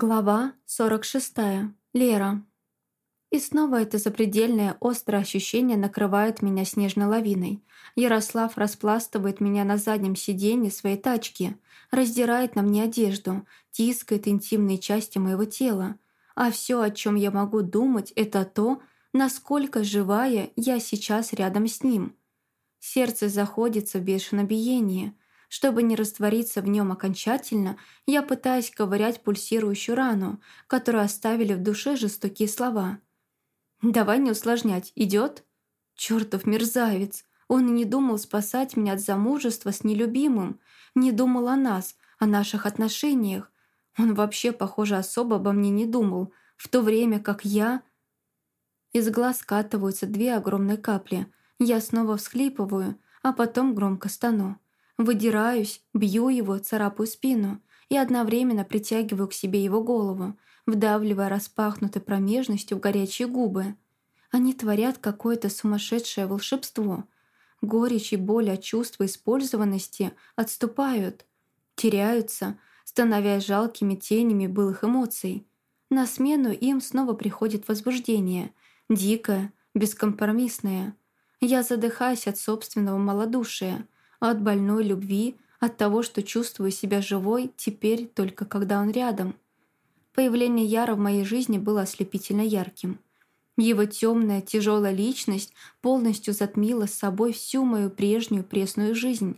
Глава 46. Лера. И снова это запредельное острое ощущение накрывает меня снежной лавиной. Ярослав распластывает меня на заднем сиденье своей тачки, раздирает на мне одежду, тискает интимные части моего тела. А все, о чем я могу думать, это то, насколько живая я сейчас рядом с ним. Сердце заходится в бешеном биении – чтобы не раствориться в нем окончательно, я пытаюсь ковырять пульсирующую рану, которую оставили в душе жестокие слова. «Давай не усложнять, идет? Чертов мерзавец! Он и не думал спасать меня от замужества с нелюбимым, не думал о нас, о наших отношениях. Он вообще, похоже, особо обо мне не думал, в то время как я... Из глаз скатываются две огромные капли. Я снова всхлипываю, а потом громко стану. Выдираюсь, бью его, царапаю спину и одновременно притягиваю к себе его голову, вдавливая распахнутой промежностью в горячие губы. Они творят какое-то сумасшедшее волшебство. Горечь и боль от чувства использованности отступают, теряются, становясь жалкими тенями былых эмоций. На смену им снова приходит возбуждение, дикое, бескомпромиссное. Я задыхаюсь от собственного малодушия — от больной любви, от того, что чувствую себя живой теперь только когда он рядом. Появление Яра в моей жизни было ослепительно ярким. Его темная, тяжелая личность полностью затмила с собой всю мою прежнюю пресную жизнь.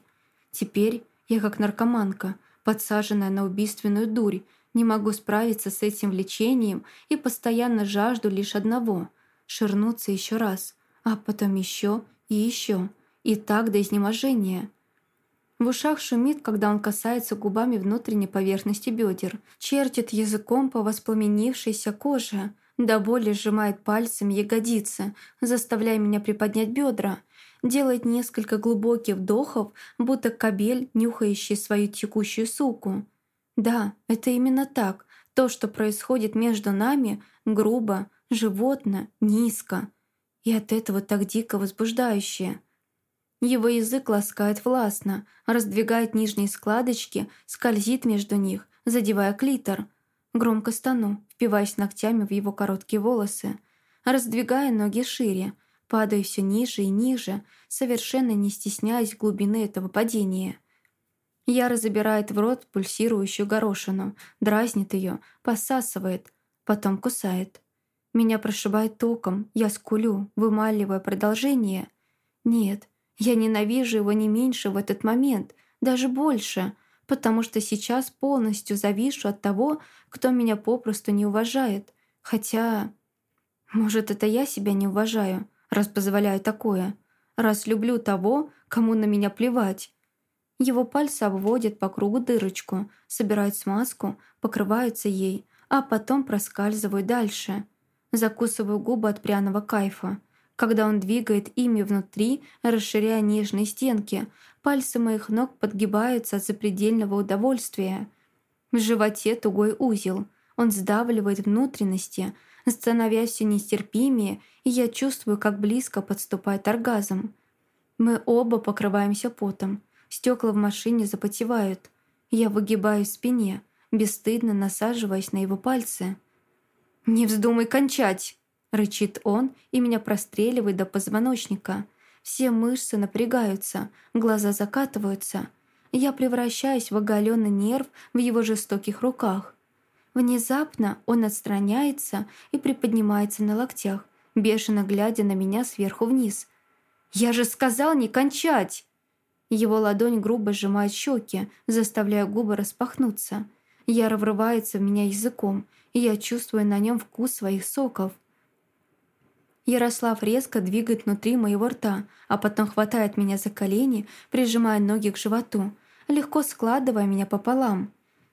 Теперь я как наркоманка, подсаженная на убийственную дурь, не могу справиться с этим влечением и постоянно жажду лишь одного — ширнуться еще раз, а потом еще и еще — и так до изнеможения. В ушах шумит, когда он касается губами внутренней поверхности бедер, чертит языком по воспламенившейся коже, до боли сжимает пальцами ягодицы, заставляя меня приподнять бедра, делает несколько глубоких вдохов, будто кобель, нюхающий свою текущую суку. Да, это именно так. То, что происходит между нами, грубо, животно, низко. И от этого так дико возбуждающее. Его язык ласкает властно, раздвигает нижние складочки, скользит между них, задевая клитор. Громко стану, впиваясь ногтями в его короткие волосы, раздвигая ноги шире, падаю все ниже и ниже, совершенно не стесняясь глубины этого падения. Яра забирает в рот пульсирующую горошину, дразнит ее, посасывает, потом кусает. Меня прошибает током, я скулю, вымаливая продолжение. Нет, я ненавижу его не меньше в этот момент, даже больше, потому что сейчас полностью завишу от того, кто меня попросту не уважает. Хотя... Может, это я себя не уважаю, раз позволяю такое, раз люблю того, кому на меня плевать. Его пальцы обводят по кругу дырочку, собирают смазку, покрываются ей, а потом проскальзывают дальше. Закусываю губы от пряного кайфа когда он двигает ими внутри, расширяя нежные стенки. Пальцы моих ног подгибаются от запредельного удовольствия. В животе тугой узел. Он сдавливает внутренности, становясь все нестерпимее, и я чувствую, как близко подступает оргазм. Мы оба покрываемся потом. Стекла в машине запотевают. Я выгибаюсь в спине, бесстыдно насаживаясь на его пальцы. «Не вздумай кончать!» Рычит он, и меня простреливает до позвоночника. Все мышцы напрягаются, глаза закатываются. Я превращаюсь в оголенный нерв в его жестоких руках. Внезапно он отстраняется и приподнимается на локтях, бешено глядя на меня сверху вниз. «Я же сказал не кончать!» Его ладонь грубо сжимает щеки, заставляя губы распахнуться. Яро врывается в меня языком, и я чувствую на нем вкус своих соков. Ярослав резко двигает внутри моего рта, а потом хватает меня за колени, прижимая ноги к животу, легко складывая меня пополам.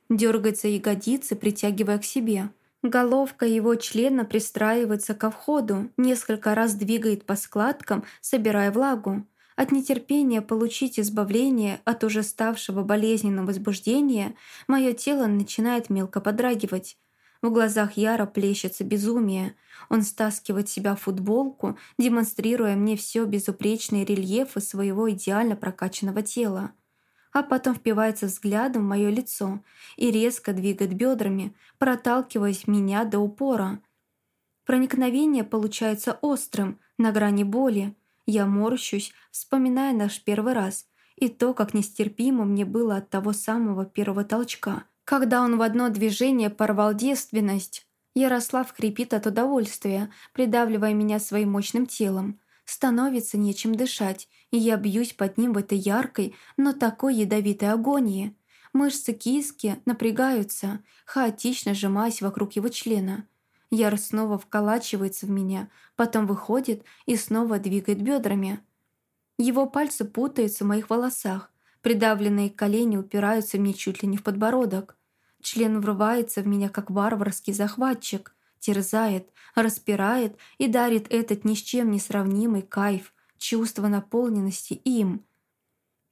Дергается ягодицы, притягивая к себе. Головка его члена пристраивается ко входу, несколько раз двигает по складкам, собирая влагу. От нетерпения получить избавление от уже ставшего болезненного возбуждения мое тело начинает мелко подрагивать. В глазах Яра плещется безумие. Он стаскивает себя в футболку, демонстрируя мне все безупречные рельефы своего идеально прокачанного тела. а потом впивается взглядом в мое лицо и резко двигает бедрами, проталкиваясь меня до упора. Проникновение получается острым, на грани боли. Я морщусь, вспоминая наш первый раз и то, как нестерпимо мне было от того самого первого толчка, когда он в одно движение порвал девственность. Ярослав хрипит от удовольствия, придавливая меня своим мощным телом. Становится нечем дышать, и я бьюсь под ним в этой яркой, но такой ядовитой агонии. Мышцы киски напрягаются, хаотично сжимаясь вокруг его члена. Яр снова вколачивается в меня, потом выходит и снова двигает бедрами. Его пальцы путаются в моих волосах, придавленные колени упираются мне чуть ли не в подбородок. Член врывается в меня, как варварский захватчик, терзает, распирает и дарит этот ни с чем не сравнимый кайф, чувство наполненности им.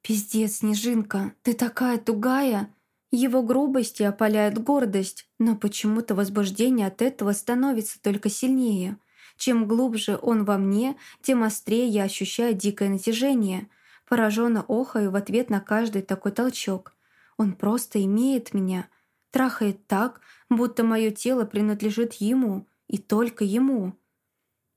«Пиздец, Снежинка, ты такая тугая!» Его грубости опаляет гордость, но почему-то возбуждение от этого становится только сильнее. Чем глубже он во мне, тем острее я ощущаю дикое натяжение. Пораженно охаю в ответ на каждый такой толчок. Он просто имеет меня, трахает так, будто мое тело принадлежит ему и только ему.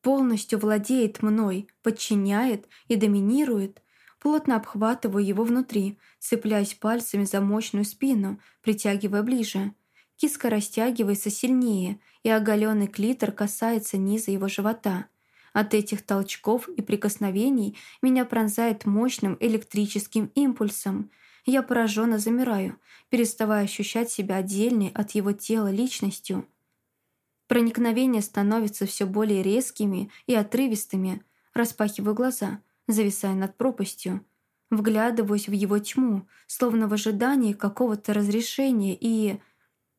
Полностью владеет мной, подчиняет и доминирует. Плотно обхватываю его внутри, цепляясь пальцами за мощную спину, притягивая ближе. Киска растягивается сильнее, и оголенный клитор касается низа его живота. От этих толчков и прикосновений меня пронзает мощным электрическим импульсом. Я пораженно замираю, переставая ощущать себя отдельной от его тела личностью. Проникновения становятся все более резкими и отрывистыми. Распахиваю глаза, зависая над пропастью. Вглядываюсь в его тьму, словно в ожидании какого-то разрешения и...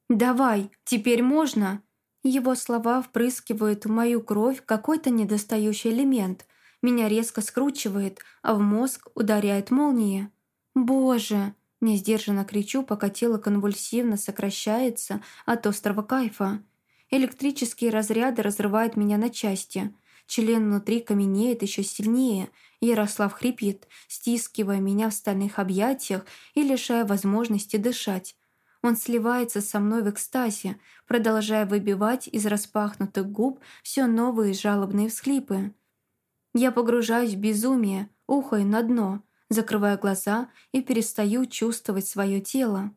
«Давай, теперь можно!» Его слова впрыскивают в мою кровь какой-то недостающий элемент. Меня резко скручивает, а в мозг ударяет молния. «Боже!» – несдержанно кричу, пока тело конвульсивно сокращается от острого кайфа. Электрические разряды разрывают меня на части. Член внутри каменеет еще сильнее. Ярослав хрипит, стискивая меня в стальных объятиях и лишая возможности дышать. Он сливается со мной в экстазе, продолжая выбивать из распахнутых губ все новые жалобные всхлипы. Я погружаюсь в безумие, ухаю на дно, закрываю глаза и перестаю чувствовать свое тело.